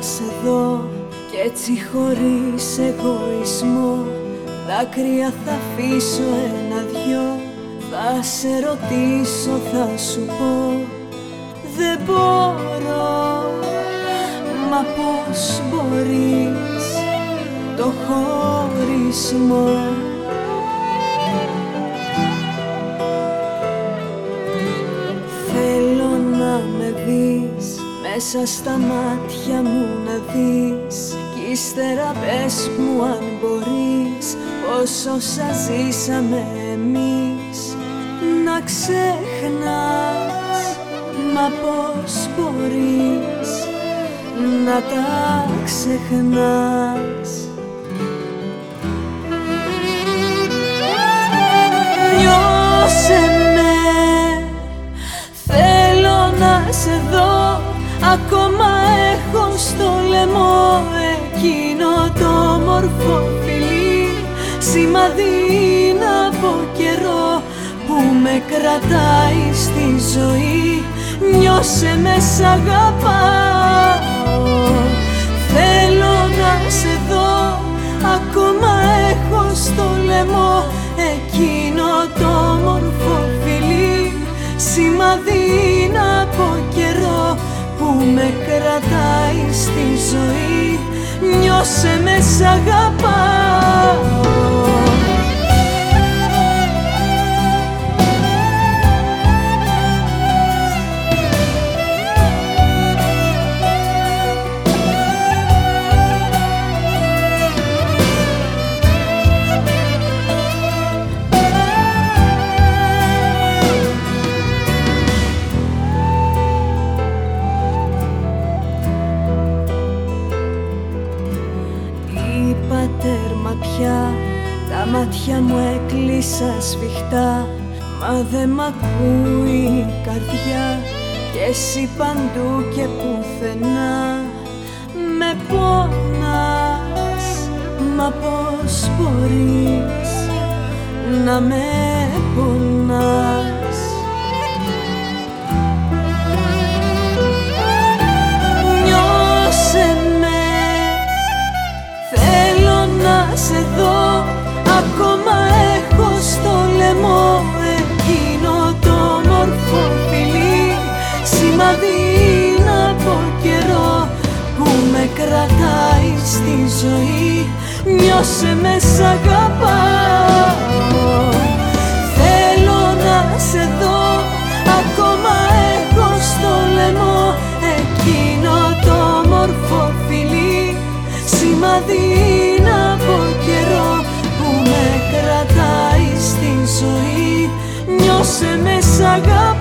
σε δω Κι έτσι χωρίς εγωισμό Δάκρυα θα αφήσω ένα-δυο Θα σε ρωτήσω, θα σου πω Δεν μπορώ Μα πώς μπορείς Το χωρισμό Μέσα στα μάτια μου να δεις. Κι ύστερα πες μου αν μπορείς Πόσο όσα ζήσαμε εμείς. Να ξεχνάς Μα πώς μπορείς. Να τα ξεχνάς στο λαιμό Εκείνο το μορφό σημαδί από καιρό που με κρατάει στη ζωή. Νιώσε με σ' αγαπάω. Θέλω να σε δω. Ακόμα έχω στο λαιμό εκείνο το μορφό φιλί. Σημαδί από καιρό που με κρατάει στη ζωή. Νιώσε με σ' αγαπάω μάτια μου έκλεισα σφιχτά Μα δε μ' ακούει η καρδιά. Και εσύ παντού και πουθενά Με πόνας Μα πώς μπορείς Να με πονάς κρατάει στη ζωή. Νιώσε με σ' αγαπάω. Θέλω να σε δω. Ακόμα έχω στο λαιμό εκείνο το μορφό φιλί. Σημαδί από καιρό κρατάει στη ζωή. Νιώσε με σ' αγαπάω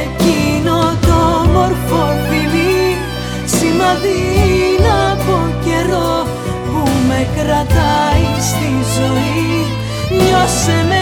Εκείνο το μορφό φιλί. Σημαδί από καιρό Που με κρατάει στη ζωή. Νιώσε με σ' αγαπάω